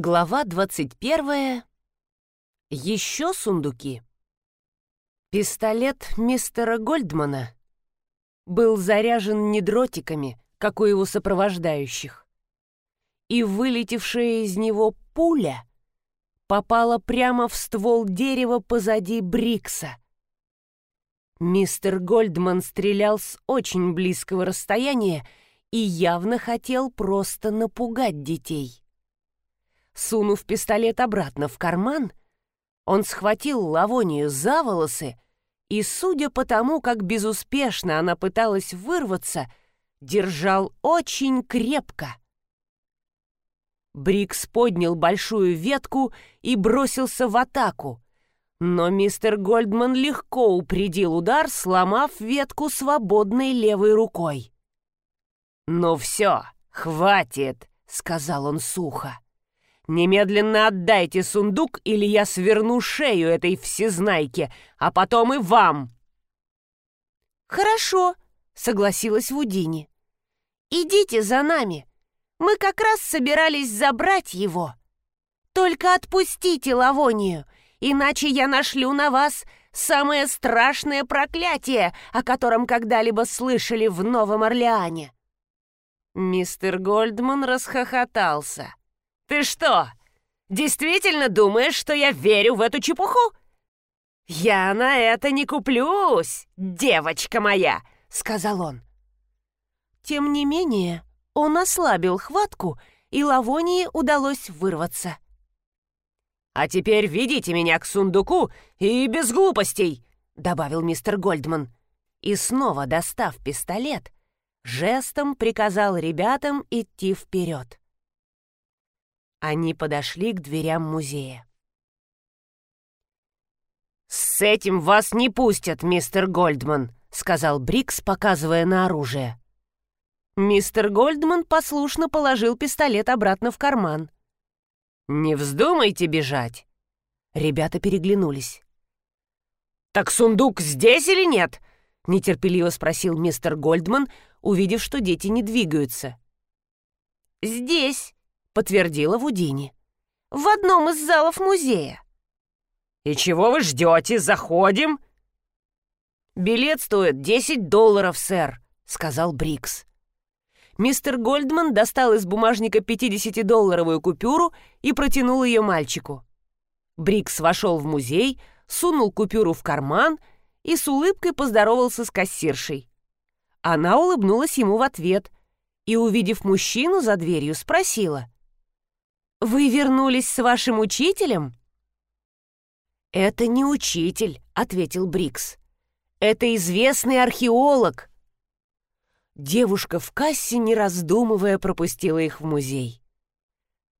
Глава 21. Еще сундуки. Пистолет мистера Гольдмана был заряжен не дротиками, как у его сопровождающих, и вылетевшая из него пуля попала прямо в ствол дерева позади Брикса. Мистер Гольдман стрелял с очень близкого расстояния и явно хотел просто напугать детей. Сунув пистолет обратно в карман, он схватил Лавонию за волосы и, судя по тому, как безуспешно она пыталась вырваться, держал очень крепко. Брикс поднял большую ветку и бросился в атаку, но мистер Гольдман легко упредил удар, сломав ветку свободной левой рукой. «Ну все, хватит», — сказал он сухо. «Немедленно отдайте сундук, или я сверну шею этой всезнайке, а потом и вам!» «Хорошо», — согласилась Вудини. «Идите за нами. Мы как раз собирались забрать его. Только отпустите Лавонию, иначе я нашлю на вас самое страшное проклятие, о котором когда-либо слышали в Новом Орлеане». Мистер Гольдман расхохотался. «Ты что, действительно думаешь, что я верю в эту чепуху?» «Я на это не куплюсь, девочка моя!» — сказал он. Тем не менее, он ослабил хватку, и Лавонии удалось вырваться. «А теперь ведите меня к сундуку и без глупостей!» — добавил мистер Гольдман. И снова, достав пистолет, жестом приказал ребятам идти вперед. Они подошли к дверям музея. «С этим вас не пустят, мистер Гольдман», — сказал Брикс, показывая на оружие. Мистер Гольдман послушно положил пистолет обратно в карман. «Не вздумайте бежать!» Ребята переглянулись. «Так сундук здесь или нет?» — нетерпеливо спросил мистер Гольдман, увидев, что дети не двигаются. «Здесь», подтвердила Вудини. «В одном из залов музея». «И чего вы ждете? Заходим?» «Билет стоит 10 долларов, сэр», — сказал Брикс. Мистер Гольдман достал из бумажника 50-долларовую купюру и протянул ее мальчику. Брикс вошел в музей, сунул купюру в карман и с улыбкой поздоровался с кассиршей. Она улыбнулась ему в ответ и, увидев мужчину за дверью, спросила — «Вы вернулись с вашим учителем?» «Это не учитель», — ответил Брикс. «Это известный археолог». Девушка в кассе, не раздумывая, пропустила их в музей.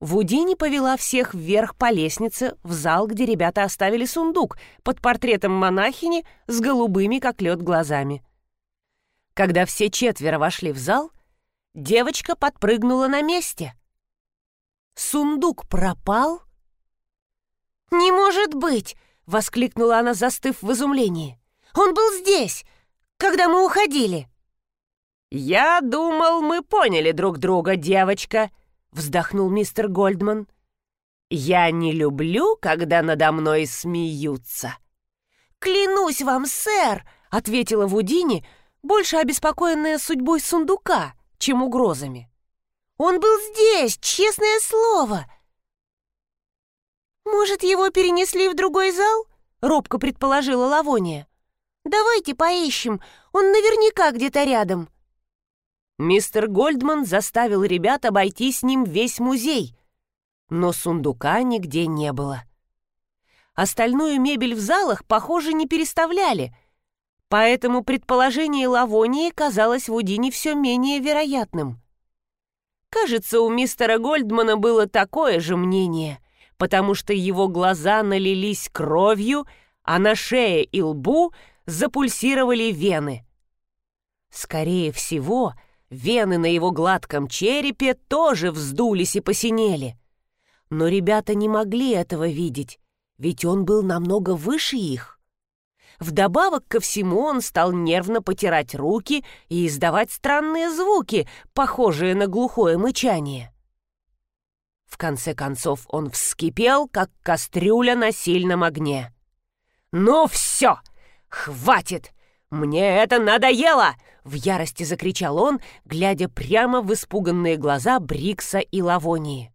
Вудини повела всех вверх по лестнице в зал, где ребята оставили сундук под портретом монахини с голубыми, как лед, глазами. Когда все четверо вошли в зал, девочка подпрыгнула на месте. Сундук пропал? «Не может быть!» — воскликнула она, застыв в изумлении. «Он был здесь, когда мы уходили!» «Я думал, мы поняли друг друга, девочка», — вздохнул мистер Гольдман. «Я не люблю, когда надо мной смеются». «Клянусь вам, сэр!» — ответила Вудини, больше обеспокоенная судьбой сундука, чем угрозами. Он был здесь, честное слово!» «Может, его перенесли в другой зал?» — робко предположила Лавония. «Давайте поищем, он наверняка где-то рядом». Мистер Гольдман заставил ребят обойти с ним весь музей, но сундука нигде не было. Остальную мебель в залах, похоже, не переставляли, поэтому предположение Лавонии казалось в Удине все менее вероятным. Кажется, у мистера Гольдмана было такое же мнение, потому что его глаза налились кровью, а на шее и лбу запульсировали вены. Скорее всего, вены на его гладком черепе тоже вздулись и посинели. Но ребята не могли этого видеть, ведь он был намного выше их. Вдобавок ко всему он стал нервно потирать руки и издавать странные звуки, похожие на глухое мычание. В конце концов он вскипел, как кастрюля на сильном огне. «Ну все! Хватит! Мне это надоело!» В ярости закричал он, глядя прямо в испуганные глаза Брикса и Лавонии.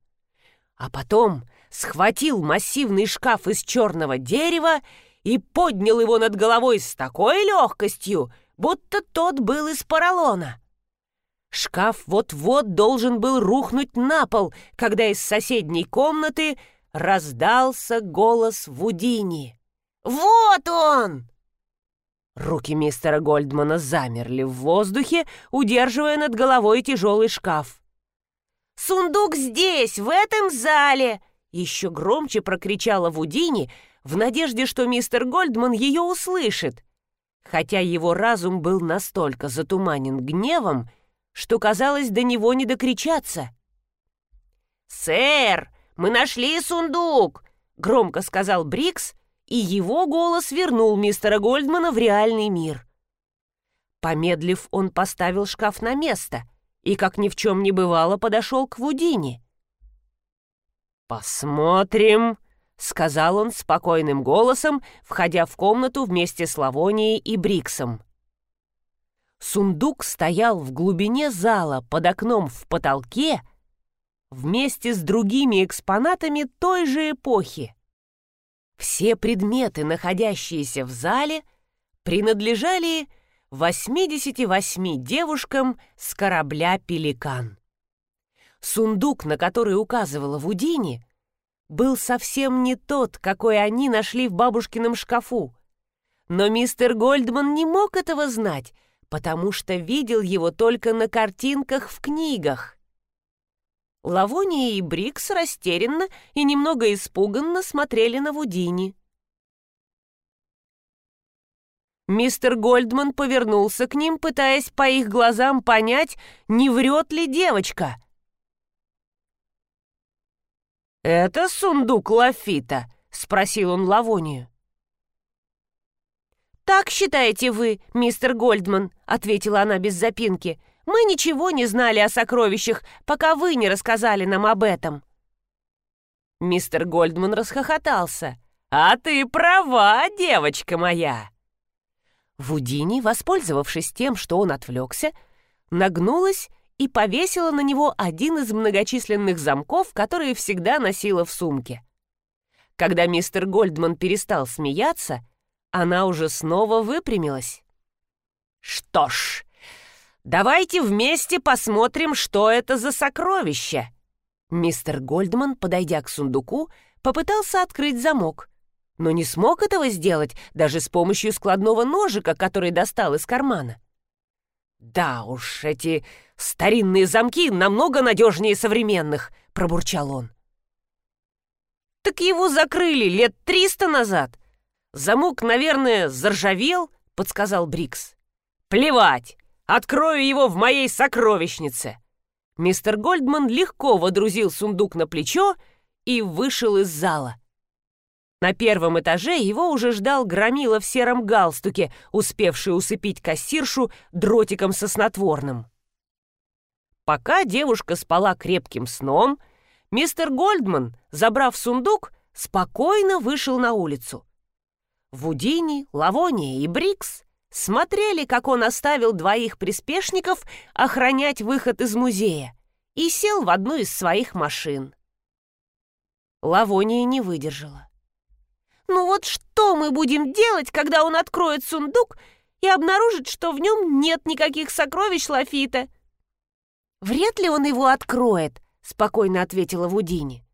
А потом схватил массивный шкаф из черного дерева и поднял его над головой с такой легкостью, будто тот был из поролона. Шкаф вот-вот должен был рухнуть на пол, когда из соседней комнаты раздался голос Вудини. «Вот он!» Руки мистера Гольдмана замерли в воздухе, удерживая над головой тяжелый шкаф. «Сундук здесь, в этом зале!» Еще громче прокричала Вудини в надежде, что мистер Гольдман ее услышит, хотя его разум был настолько затуманен гневом, что казалось до него не докричаться. «Сэр, мы нашли сундук!» — громко сказал Брикс, и его голос вернул мистера Гольдмана в реальный мир. Помедлив, он поставил шкаф на место и, как ни в чем не бывало, подошел к Вудине. «Посмотрим», — сказал он спокойным голосом, входя в комнату вместе с Лавонией и Бриксом. Сундук стоял в глубине зала под окном в потолке вместе с другими экспонатами той же эпохи. Все предметы, находящиеся в зале, принадлежали 88 девушкам с корабля «Пеликан». Сундук, на который указывала Вудини, был совсем не тот, какой они нашли в бабушкином шкафу. Но мистер Гольдман не мог этого знать, потому что видел его только на картинках в книгах. Лавония и Брикс растерянно и немного испуганно смотрели на Вудини. Мистер Гольдман повернулся к ним, пытаясь по их глазам понять, не врет ли девочка. «Это сундук Лафита?» — спросил он Лавонию. «Так считаете вы, мистер Гольдман», — ответила она без запинки. «Мы ничего не знали о сокровищах, пока вы не рассказали нам об этом». Мистер Гольдман расхохотался. «А ты права, девочка моя!» Вудини, воспользовавшись тем, что он отвлекся, нагнулась и повесила на него один из многочисленных замков, которые всегда носила в сумке. Когда мистер Гольдман перестал смеяться, она уже снова выпрямилась. «Что ж, давайте вместе посмотрим, что это за сокровище!» Мистер Гольдман, подойдя к сундуку, попытался открыть замок, но не смог этого сделать даже с помощью складного ножика, который достал из кармана. «Да уж, эти старинные замки намного надежнее современных», — пробурчал он. «Так его закрыли лет триста назад. Замок, наверное, заржавел», — подсказал Брикс. «Плевать! Открою его в моей сокровищнице!» Мистер Гольдман легко водрузил сундук на плечо и вышел из зала. На первом этаже его уже ждал громила в сером галстуке, успевший усыпить кассиршу дротиком со снотворным. Пока девушка спала крепким сном, мистер Гольдман, забрав сундук, спокойно вышел на улицу. Вудини, Лавония и Брикс смотрели, как он оставил двоих приспешников охранять выход из музея и сел в одну из своих машин. Лавония не выдержала. Ну вот что мы будем делать, когда он откроет сундук и обнаружит, что в нем нет никаких сокровищ Лафита? Вряд ли он его откроет, спокойно ответила Вудини.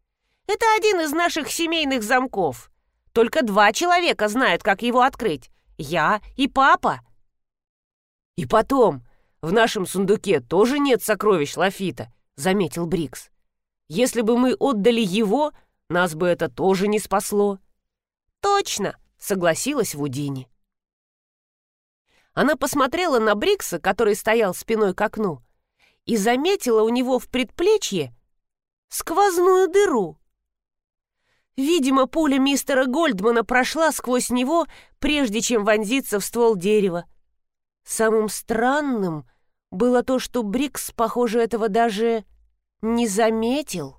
Это один из наших семейных замков. Только два человека знают, как его открыть. Я и папа. И потом, в нашем сундуке тоже нет сокровищ Лафита, заметил Брикс. Если бы мы отдали его, нас бы это тоже не спасло. «Точно!» — согласилась Вудини. Она посмотрела на Брикса, который стоял спиной к окну, и заметила у него в предплечье сквозную дыру. Видимо, пуля мистера Гольдмана прошла сквозь него, прежде чем вонзиться в ствол дерева. Самым странным было то, что Брикс, похоже, этого даже не заметил.